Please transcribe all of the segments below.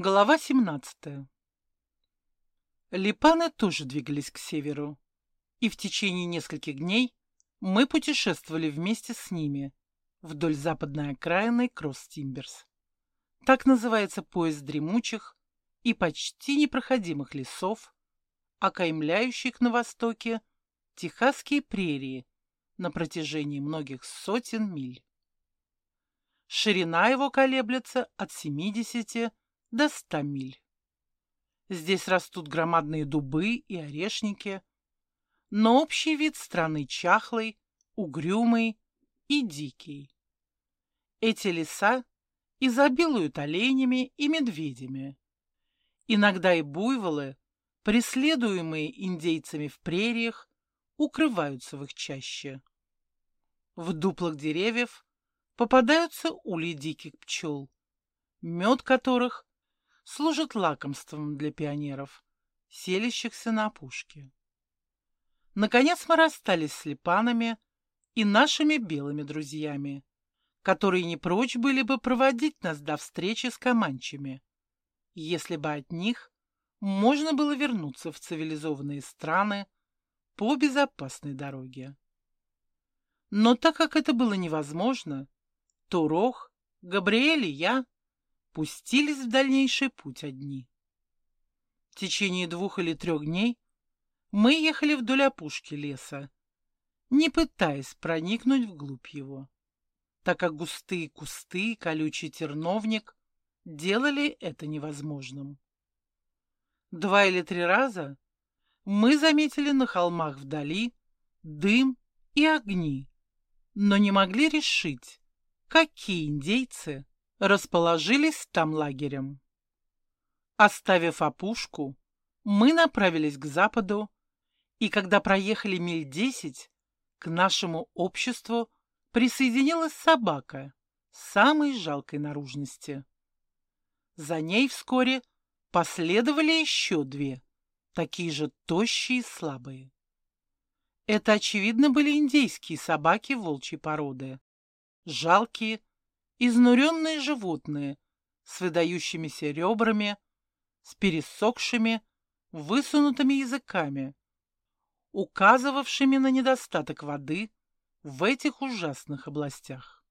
Глава 17. Липаны тоже двигались к северу, и в течение нескольких дней мы путешествовали вместе с ними вдоль западной окраины Кросс-Тимберс. Так называется пояс дремучих и почти непроходимых лесов, окаймляющих на востоке техасские прерии на протяжении многих сотен миль. Ширина его колеблется от 70 до 100 миль. Здесь растут громадные дубы и орешники, но общий вид страны чахлый, угрюмый и дикий. Эти леса изобилуют оленями и медведями. Иногда и буйволы, преследуемые индейцами в прериях, укрываются в их чаще. В дуплах деревьев попадаются ульи диких пчел, мед которых служит лакомством для пионеров, селящихся на опушке. Наконец мы расстались с липанами и нашими белыми друзьями, которые не прочь были бы проводить нас до встречи с команчами, если бы от них можно было вернуться в цивилизованные страны по безопасной дороге. Но так как это было невозможно, то Рох, Габриэль и я пустились в дальнейший путь одни. В течение двух или трех дней мы ехали вдоль опушки леса, не пытаясь проникнуть вглубь его, так как густые кусты и колючий терновник делали это невозможным. Два или три раза мы заметили на холмах вдали дым и огни, но не могли решить, какие индейцы расположились там лагерем. Оставив опушку, мы направились к западу, и когда проехали миль десять, к нашему обществу присоединилась собака самой жалкой наружности. За ней вскоре последовали еще две, такие же тощие и слабые. Это, очевидно, были индейские собаки волчьей породы. Жалкие, изнуренные животные с выдающимися ребрами, с пересохшими, высунутыми языками, указывавшими на недостаток воды в этих ужасных областях.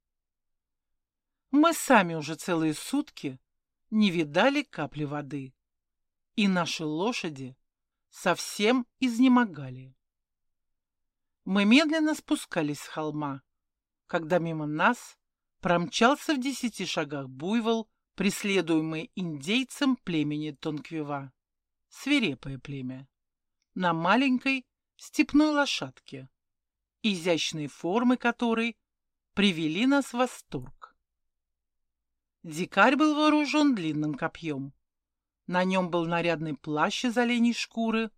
Мы сами уже целые сутки не видали капли воды, и наши лошади совсем изнемогали. Мы медленно спускались с холма, когда мимо нас промчался в десяти шагах буйвол, преследуемый индейцем племени Тонквива. Свирепое племя. На маленькой степной лошадке, изящные формы которой привели нас в восторг. Дикарь был вооружен длинным копьем. На нем был нарядный плащ из оленей шкуры,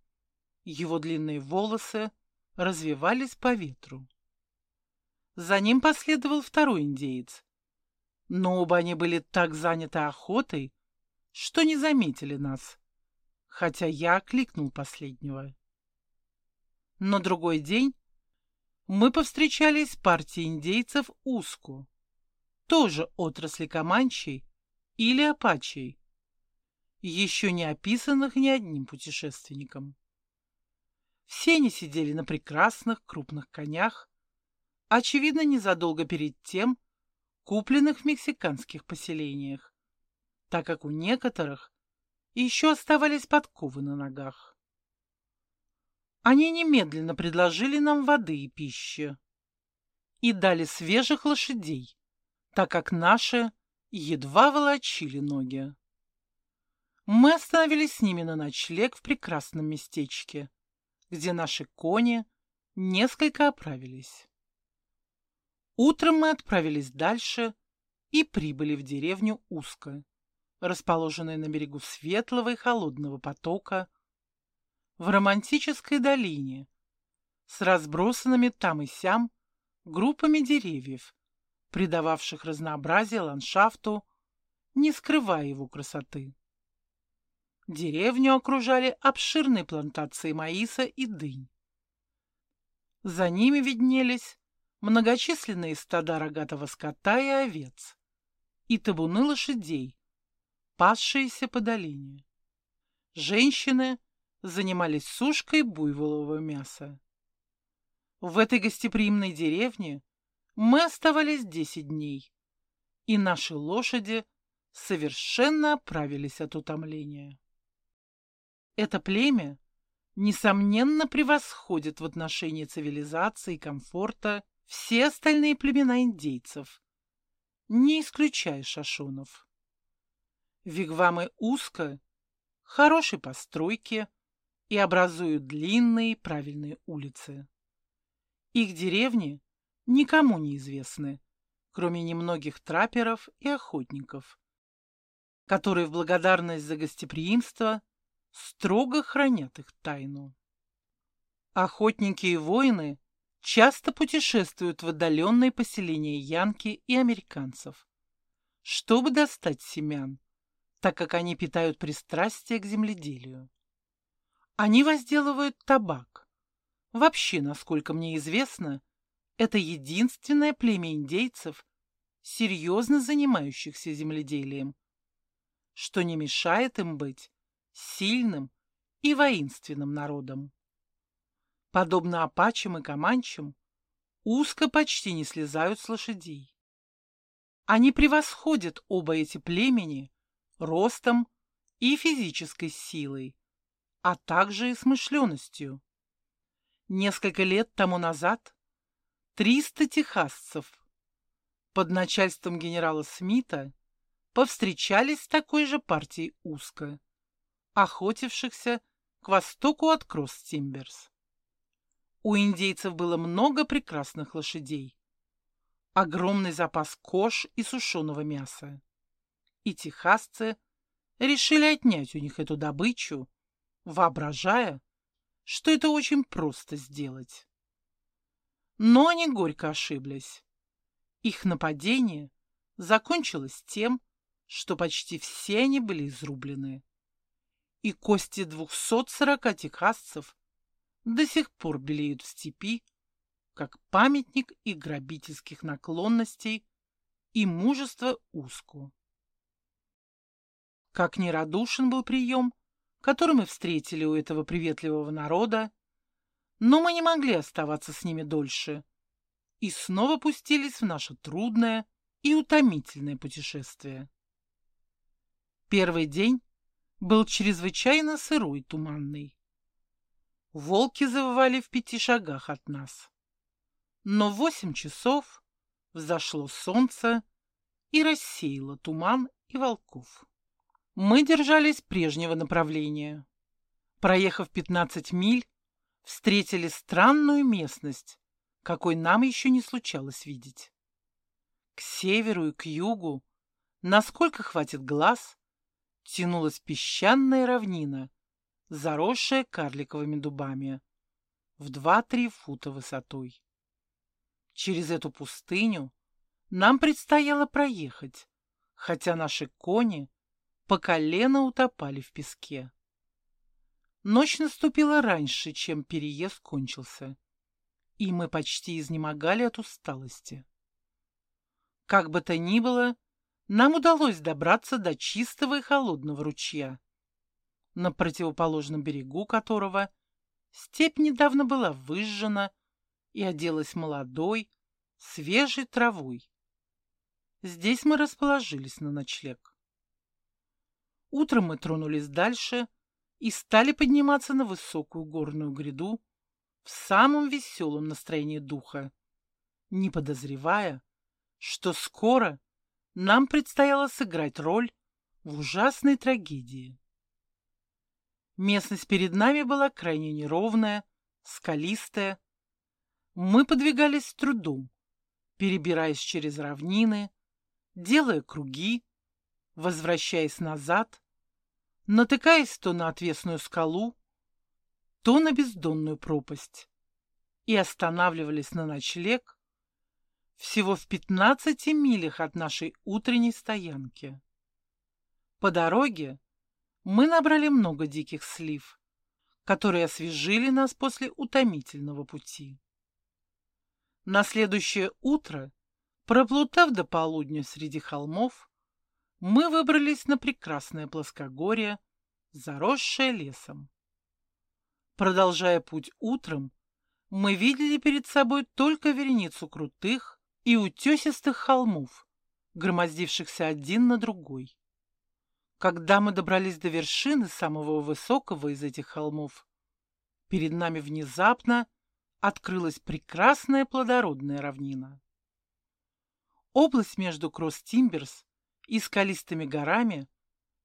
его длинные волосы развивались по ветру. За ним последовал второй индеец. Но оба они были так заняты охотой, что не заметили нас, хотя я окликнул последнего. На другой день мы повстречались с партией индейцев Уску, тоже отрасли Каманчей или Апачей, еще не описанных ни одним путешественником. Все они сидели на прекрасных крупных конях, очевидно, незадолго перед тем, купленных в мексиканских поселениях, так как у некоторых еще оставались подковы на ногах. Они немедленно предложили нам воды и пищи и дали свежих лошадей, так как наши едва волочили ноги. Мы остановились с ними на ночлег в прекрасном местечке, где наши кони несколько оправились. Утром мы отправились дальше и прибыли в деревню Узко, расположенную на берегу светлого и холодного потока, в романтической долине, с разбросанными там и сям группами деревьев, придававших разнообразие ландшафту, не скрывая его красоты. Деревню окружали обширные плантации маиса и дынь. За ними виднелись многочисленные стада рогатого скота и овец, и табуны лошадей, пасшиеся по долине. Женщины занимались сушкой буйволового мяса. В этой гостеприимной деревне мы оставались десять дней, и наши лошади совершенно оправились от утомления. Это племя, несомненно, превосходит в отношении цивилизации и комфорта все остальные племена индейцев, не исключая шашунов. Вигвамы узко, хорошей постройки и образуют длинные правильные улицы. Их деревни никому не известны, кроме немногих траперов и охотников, которые в благодарность за гостеприимство строго хранят их тайну. Охотники и воины часто путешествуют в отдаленные поселения янки и американцев, чтобы достать семян, так как они питают пристрастие к земледелию. Они возделывают табак. Вообще, насколько мне известно, это единственное племя индейцев, серьезно занимающихся земледелием, что не мешает им быть сильным и воинственным народом. Подобно апачам и команчам, узко почти не слезают с лошадей. Они превосходят оба эти племени ростом и физической силой, а также и смышленностью. Несколько лет тому назад 300 техасцев под начальством генерала Смита повстречались с такой же партией уэко, охотившихся к востоку от Кросс-Тимберс. У индейцев было много прекрасных лошадей, огромный запас кож и сушеного мяса. И техасцы решили отнять у них эту добычу, воображая, что это очень просто сделать. Но они горько ошиблись. Их нападение закончилось тем, что почти все они были изрублены. И кости двухсот сорока техасцев до сих пор белеют в степи, как памятник и грабительских наклонностей и мужества узку. Как нерадушен был прием, который мы встретили у этого приветливого народа, но мы не могли оставаться с ними дольше и снова пустились в наше трудное и утомительное путешествие. Первый день был чрезвычайно сырой и туманный. Волки завывали в пяти шагах от нас. Но в восемь часов взошло солнце и рассеяло туман и волков. Мы держались прежнего направления. Проехав 15 миль, встретили странную местность, какой нам еще не случалось видеть. К северу и к югу, насколько хватит глаз, тянулась песчаная равнина, заросшая карликовыми дубами, в два-три фута высотой. Через эту пустыню нам предстояло проехать, хотя наши кони по колено утопали в песке. Ночь наступила раньше, чем переезд кончился, и мы почти изнемогали от усталости. Как бы то ни было, нам удалось добраться до чистого и холодного ручья, на противоположном берегу которого степь недавно была выжжена и оделась молодой, свежей травой. Здесь мы расположились на ночлег. Утром мы тронулись дальше и стали подниматься на высокую горную гряду в самом веселом настроении духа, не подозревая, что скоро нам предстояло сыграть роль в ужасной трагедии. Местность перед нами была крайне неровная, скалистая. Мы подвигались с трудом, перебираясь через равнины, делая круги, возвращаясь назад, натыкаясь то на отвесную скалу, то на бездонную пропасть, и останавливались на ночлег всего в пятнадцати милях от нашей утренней стоянки. По дороге мы набрали много диких слив, которые освежили нас после утомительного пути. На следующее утро, проплутав до полудня среди холмов, мы выбрались на прекрасное плоскогорье, заросшее лесом. Продолжая путь утром, мы видели перед собой только вереницу крутых и утесистых холмов, громоздившихся один на другой. Когда мы добрались до вершины самого высокого из этих холмов, перед нами внезапно открылась прекрасная плодородная равнина. Область между Кросс-Тимберс и скалистыми горами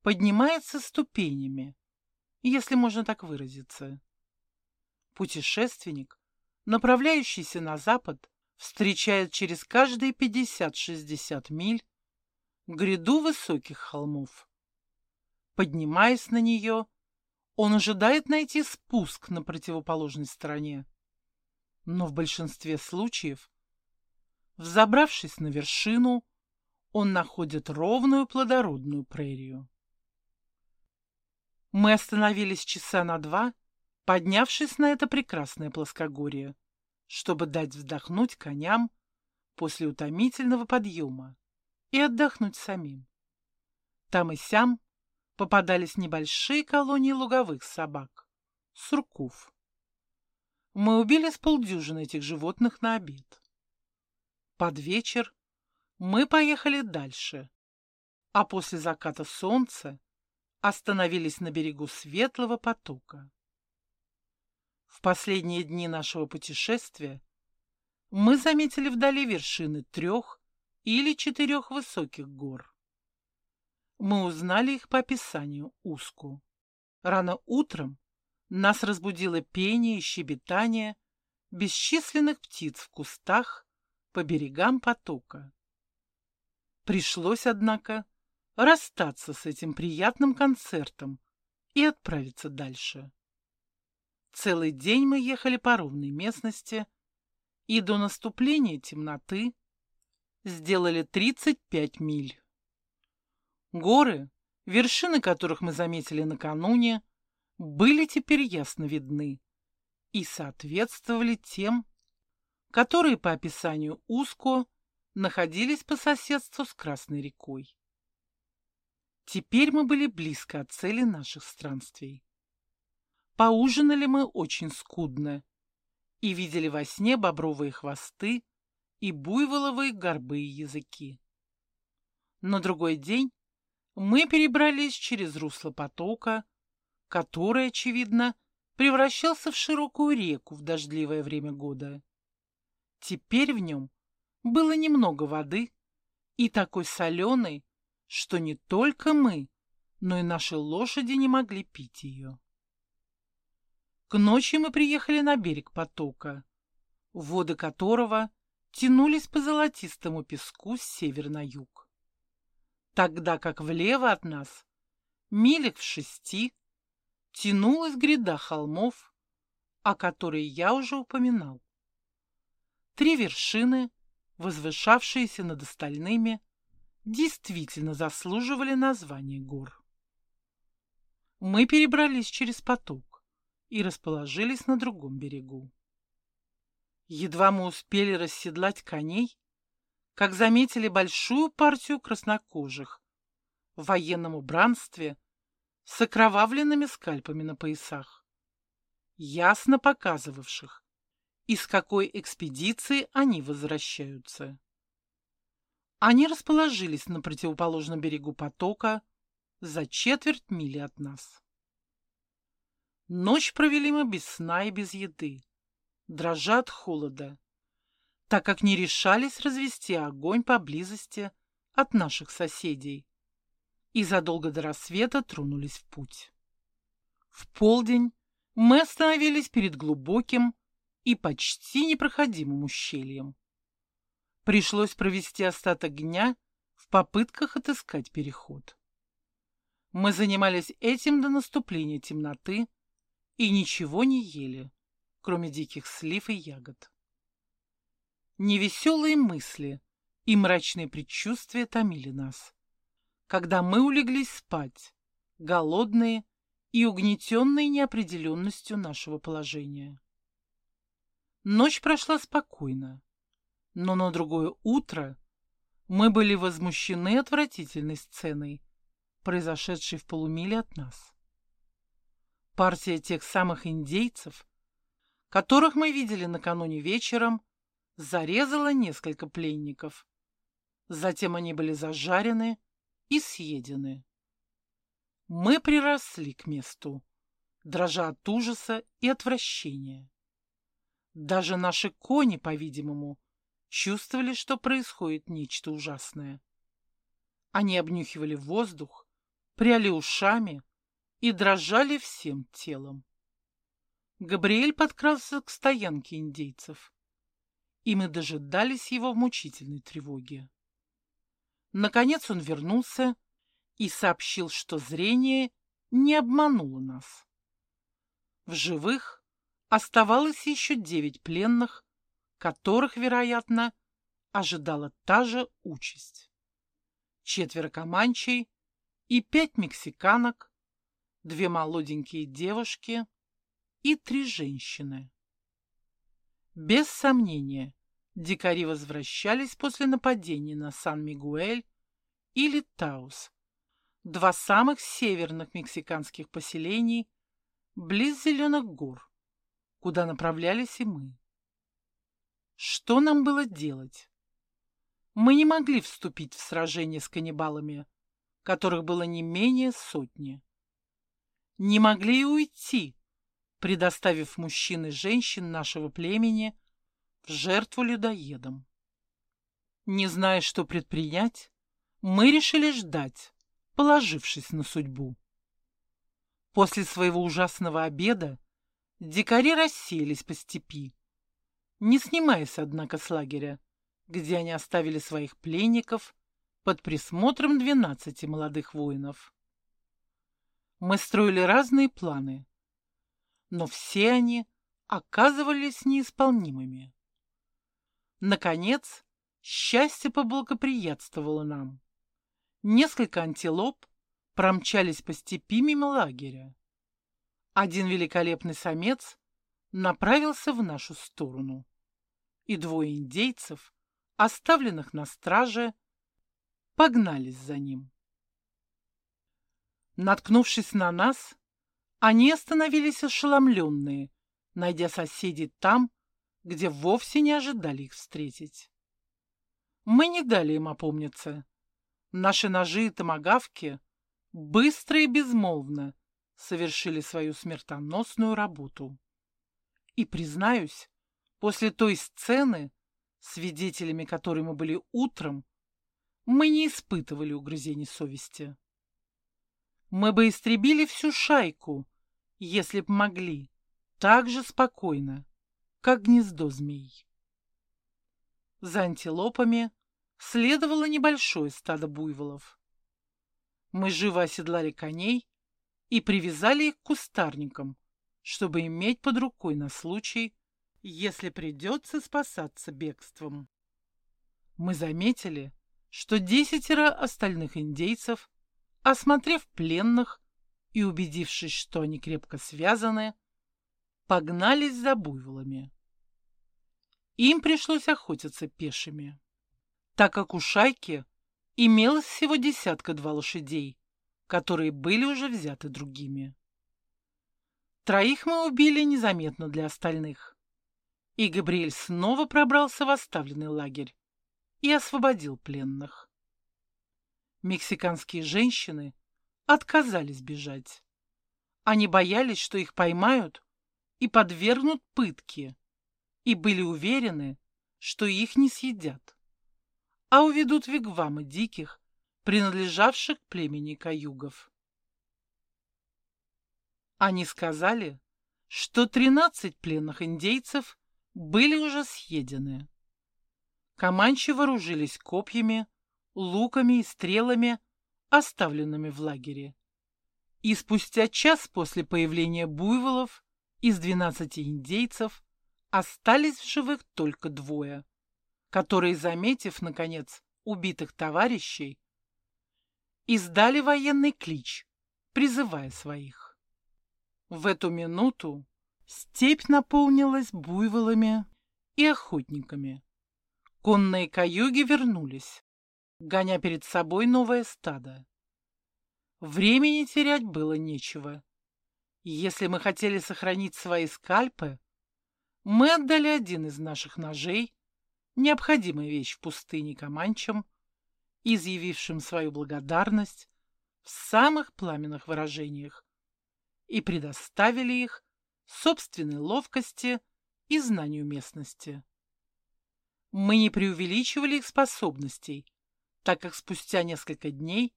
поднимается ступенями, если можно так выразиться. Путешественник, направляющийся на запад, встречает через каждые 50-60 миль гряду высоких холмов. Поднимаясь на нее, он ожидает найти спуск на противоположной стороне. Но в большинстве случаев, взобравшись на вершину, он находит ровную плодородную прерию. Мы остановились часа на два, поднявшись на это прекрасное плоскогорье, чтобы дать вздохнуть коням после утомительного подъема и отдохнуть самим. Там и сям попадались небольшие колонии луговых собак, сурков. Мы убили с полдюжины этих животных на обед. Под вечер мы поехали дальше, а после заката солнца остановились на берегу светлого потока. В последние дни нашего путешествия мы заметили вдали вершины трех или четырех высоких гор. Мы узнали их по описанию Уску. Рано утром нас разбудило пение и щебетание бесчисленных птиц в кустах по берегам потока. Пришлось, однако, расстаться с этим приятным концертом и отправиться дальше. Целый день мы ехали по ровной местности и до наступления темноты сделали 35 миль. Горы, вершины которых мы заметили накануне, были теперь ясно видны и соответствовали тем, которые по описанию Узко находились по соседству с Красной рекой. Теперь мы были близко от цели наших странствий. Поужинали мы очень скудно и видели во сне бобровые хвосты и буйволовые горбы и языки. На другой день мы перебрались через русло потока, который, очевидно, превращался в широкую реку в дождливое время года. Теперь в нем было немного воды и такой соленой, что не только мы, но и наши лошади не могли пить ее. К ночи мы приехали на берег потока, воды которого тянулись по золотистому песку с севера на юг. Тогда как влево от нас, милях в шести, тянулась гряда холмов, о которой я уже упоминал. Три вершины, возвышавшиеся над остальными, действительно заслуживали названия гор. Мы перебрались через поток и расположились на другом берегу. Едва мы успели расседлать коней, как заметили большую партию краснокожих в военном убранстве с окровавленными скальпами на поясах, ясно показывавших, из какой экспедиции они возвращаются. Они расположились на противоположном берегу потока за четверть мили от нас. Ночь провели мы без сна и без еды, дрожа от холода, так как не решались развести огонь поблизости от наших соседей, и задолго до рассвета тронулись в путь. В полдень мы остановились перед глубоким и почти непроходимым ущельем. Пришлось провести остаток дня в попытках отыскать переход. Мы занимались этим до наступления темноты, и ничего не ели, кроме диких слив и ягод. Невеселые мысли и мрачные предчувствия томили нас, когда мы улеглись спать, голодные и угнетенные неопределенностью нашего положения. Ночь прошла спокойно, но на другое утро Мы были возмущены отвратительной сценой, произошедшей в полумиле от нас. Партия тех самых индейцев, которых мы видели накануне вечером, зарезала несколько пленников. Затем они были зажарены и съедены. Мы приросли к месту, дрожа от ужаса и отвращения. Даже наши кони, по-видимому, чувствовали, что происходит нечто ужасное. Они обнюхивали воздух, пряли ушами и дрожали всем телом. Габриэль подкрался к стоянке индейцев, и мы дожидались его в мучительной тревоге. Наконец он вернулся и сообщил, что зрение не обмануло нас. В живых оставалось еще девять пленных, которых, вероятно, ожидала та же участь. Четверо команчей и пять мексиканок, две молоденькие девушки и три женщины. Без сомнения, дикари возвращались после нападения на Сан-Мигуэль или Таус, два самых северных мексиканских поселений близ Зеленых гор, куда направлялись и мы. Что нам было делать? Мы не могли вступить в сражение с каннибалами, которых было не менее сотни. Не могли и уйти, предоставив мужчин и женщин нашего племени в жертву людоедам. Не зная, что предпринять, мы решили ждать, положившись на судьбу. После своего ужасного обеда дикари расселись по степи, не снимаясь, однако, с лагеря, где они оставили своих пленников под присмотром двенадцати молодых воинов. Мы строили разные планы, но все они оказывались неисполнимыми. Наконец, счастье поблагоприятствовало нам. Несколько антилоп промчались по степи мимо лагеря. Один великолепный самец направился в нашу сторону, и двое индейцев, оставленных на страже, погнались за ним. Наткнувшись на нас, они остановились ошеломленные, найдя соседей там, где вовсе не ожидали их встретить. Мы не дали им опомниться. Наши ножи и томагавки быстро и безмолвно совершили свою смертоносную работу. И, признаюсь, после той сцены, свидетелями которой мы были утром, мы не испытывали угрызений совести. Мы бы истребили всю шайку, если б могли, так же спокойно, как гнездо змей. За антилопами следовало небольшое стадо буйволов. Мы живо оседлали коней и привязали их к кустарникам, чтобы иметь под рукой на случай, если придется спасаться бегством. Мы заметили, что десятеро остальных индейцев, осмотрев пленных и убедившись, что они крепко связаны, погнались за буйволами. Им пришлось охотиться пешими, так как у шайки имелось всего десятка-два лошадей, которые были уже взяты другими. Троих мы убили незаметно для остальных. И Габриэль снова пробрался в оставленный лагерь и освободил пленных. Мексиканские женщины отказались бежать. Они боялись, что их поймают и подвергнут пытке, и были уверены, что их не съедят, а уведут вигвамы диких, принадлежавших племени каюгов. Они сказали, что тринадцать пленных индейцев были уже съедены. Команчи вооружились копьями, луками и стрелами, оставленными в лагере. И спустя час после появления буйволов из двенадцати индейцев остались в живых только двое, которые, заметив, наконец, убитых товарищей, издали военный клич, призывая своих. В эту минуту степь наполнилась буйволами и охотниками. Конные каюги вернулись, гоня перед собой новое стадо. Времени терять было нечего. Если мы хотели сохранить свои скальпы, мы отдали один из наших ножей, необходимая вещь в пустыне Каманчам, изъявившим свою благодарность в самых пламенных выражениях, и предоставили их собственной ловкости и знанию местности. Мы не преувеличивали их способностей, так как спустя несколько дней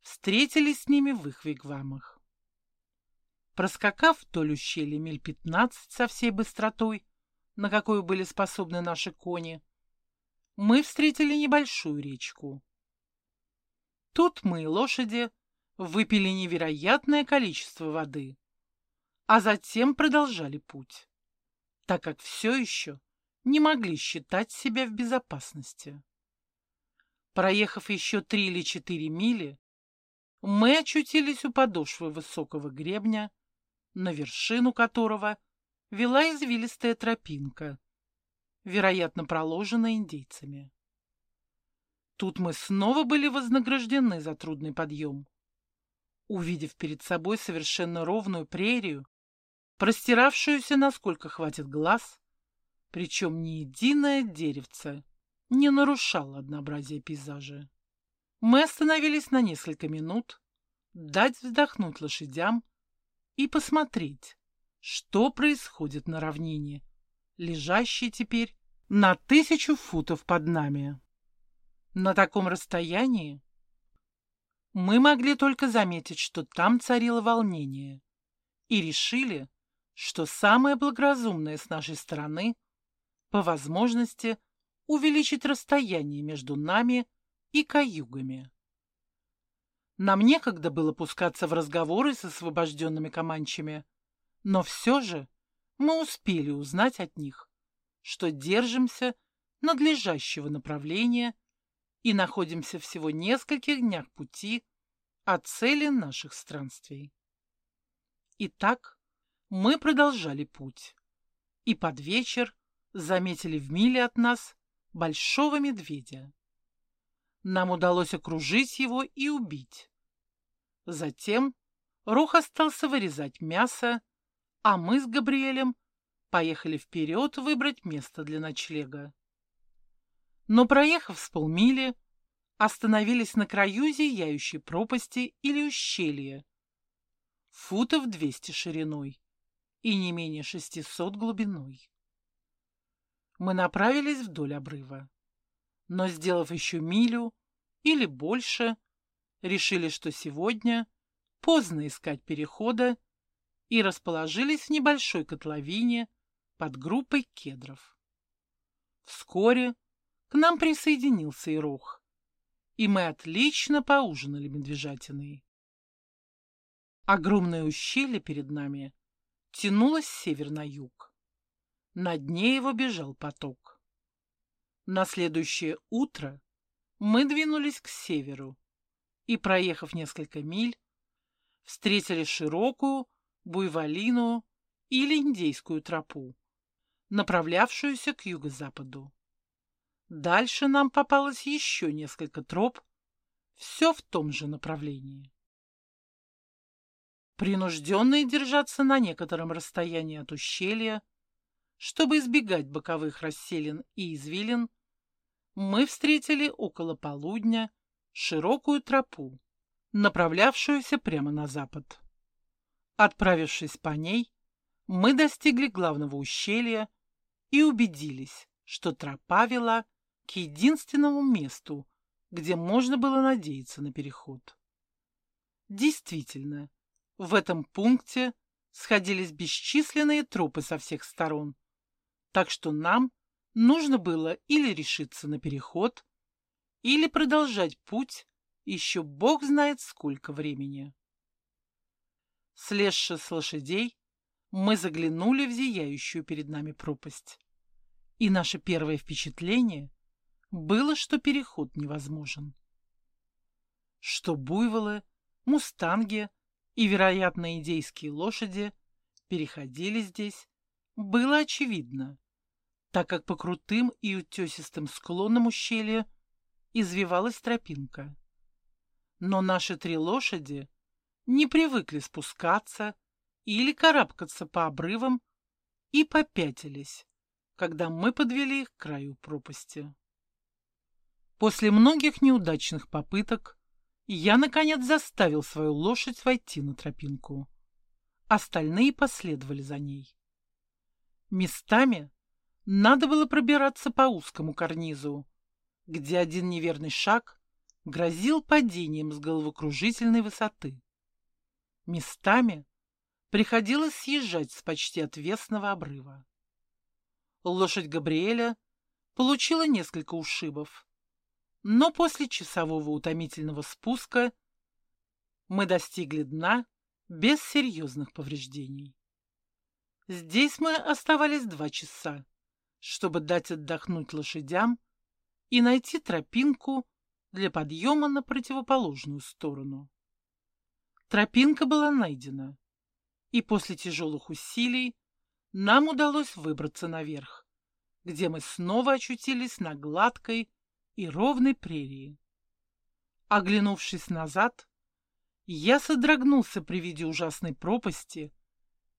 встретились с ними в их вигвамах. Проскакав вдоль ущелья миль пятнадцать со всей быстротой, на какую были способны наши кони, мы встретили небольшую речку. Тут мы и лошади выпили невероятное количество воды, а затем продолжали путь, так как все еще не могли считать себя в безопасности. Проехав еще три или четыре мили, мы очутились у подошвы высокого гребня, на вершину которого вела извилистая тропинка, вероятно, проложенная индейцами. Тут мы снова были вознаграждены за трудный подъем. Увидев перед собой совершенно ровную прерию, простиравшуюся насколько хватит глаз, причем ни единое деревце не нарушало однообразие пейзажа. Мы остановились на несколько минут, дать вздохнуть лошадям и посмотреть, что происходит на равнине, лежащей теперь на тысячу футов под нами. На таком расстоянии мы могли только заметить, что там царило волнение, и решили, что самое благоразумное с нашей стороны по возможности увеличить расстояние между нами и каюгами. Нам некогда было пускаться в разговоры с освобожденными команчами, но все же мы успели узнать от них, что держимся надлежащего направления и находимся всего нескольких днях пути от цели наших странствий. Итак, мы продолжали путь, и под вечер заметили в миле от нас большого медведя. Нам удалось окружить его и убить. Затем Рух остался вырезать мясо, а мы с Габриэлем поехали вперед выбрать место для ночлега. Но, проехав с полмили, остановились на краю зияющей пропасти или ущелья, футов двести шириной и не менее шестисот глубиной. Мы направились вдоль обрыва но, сделав еще милю или больше, решили, что сегодня поздно искать перехода и расположились в небольшой котловине под группой кедров. Вскоре к нам присоединился Ирох, и мы отлично поужинали медвежатиной. Огромное ущелье перед нами тянулось север на юг. На дне его бежал поток. На следующее утро мы двинулись к северу и, проехав несколько миль, встретили широкую буйволину или индейскую тропу, направлявшуюся к юго-западу. Дальше нам попалось еще несколько троп, все в том же направлении. Принужденные держаться на некотором расстоянии от ущелья, чтобы избегать боковых расселин и извилин, мы встретили около полудня широкую тропу, направлявшуюся прямо на запад. Отправившись по ней, мы достигли главного ущелья и убедились, что тропа вела к единственному месту, где можно было надеяться на переход. Действительно, в этом пункте сходились бесчисленные тропы со всех сторон, так что нам нужно было или решиться на переход, или продолжать путь еще бог знает сколько времени. Слезши с лошадей, мы заглянули в зияющую перед нами пропасть. И наше первое впечатление было, что переход невозможен. Что буйволы, мустанги и, вероятно, индейские лошади переходили здесь, было очевидно так как по крутым и утесистым склонам ущелья извивалась тропинка. Но наши три лошади не привыкли спускаться или карабкаться по обрывам и попятились, когда мы подвели их к краю пропасти. После многих неудачных попыток я, наконец, заставил свою лошадь войти на тропинку. Остальные последовали за ней. Местами надо было пробираться по узкому карнизу, где один неверный шаг грозил падением с головокружительной высоты. Местами приходилось съезжать с почти отвесного обрыва. Лошадь Габриэля получила несколько ушибов, но после часового утомительного спуска мы достигли дна без серьезных повреждений. Здесь мы оставались два часа, чтобы дать отдохнуть лошадям и найти тропинку для подъема на противоположную сторону. Тропинка была найдена, и после тяжелых усилий нам удалось выбраться наверх, где мы снова очутились на гладкой и ровной прерии. Оглянувшись назад, я содрогнулся при виде ужасной пропасти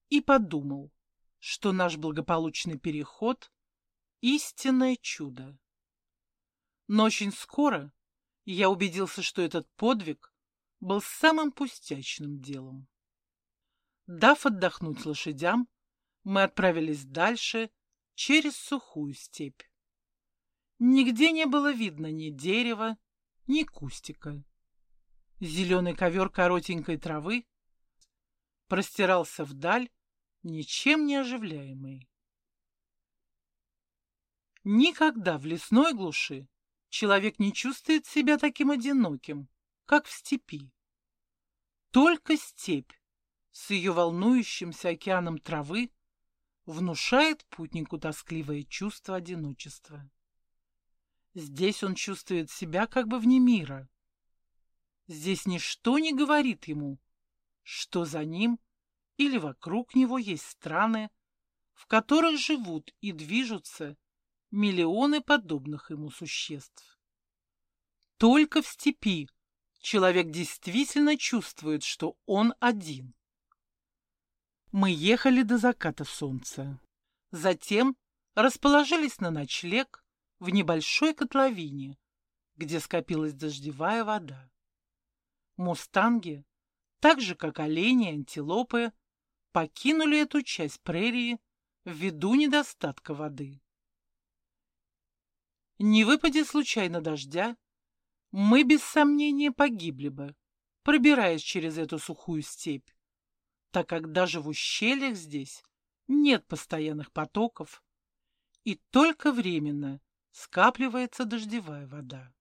и подумал, что наш благополучный переход — истинное чудо. Но очень скоро я убедился, что этот подвиг был самым пустячным делом. Дав отдохнуть лошадям, мы отправились дальше через сухую степь. Нигде не было видно ни дерева, ни кустика. Зеленый ковер коротенькой травы простирался вдаль, ничем не оживляемый. Никогда в лесной глуши человек не чувствует себя таким одиноким, как в степи. Только степь с ее волнующимся океаном травы внушает путнику тоскливое чувство одиночества. Здесь он чувствует себя как бы вне мира. Здесь ничто не говорит ему, что за ним или вокруг него есть страны, в которых живут и движутся миллионы подобных ему существ. Только в степи человек действительно чувствует, что он один. Мы ехали до заката солнца. Затем расположились на ночлег в небольшой котловине, где скопилась дождевая вода. Мустанги, так же как олени и антилопы, покинули эту часть прерии ввиду недостатка воды. Не выпади случайно дождя, мы без сомнения погибли бы, пробираясь через эту сухую степь, так как даже в ущельях здесь нет постоянных потоков, и только временно скапливается дождевая вода.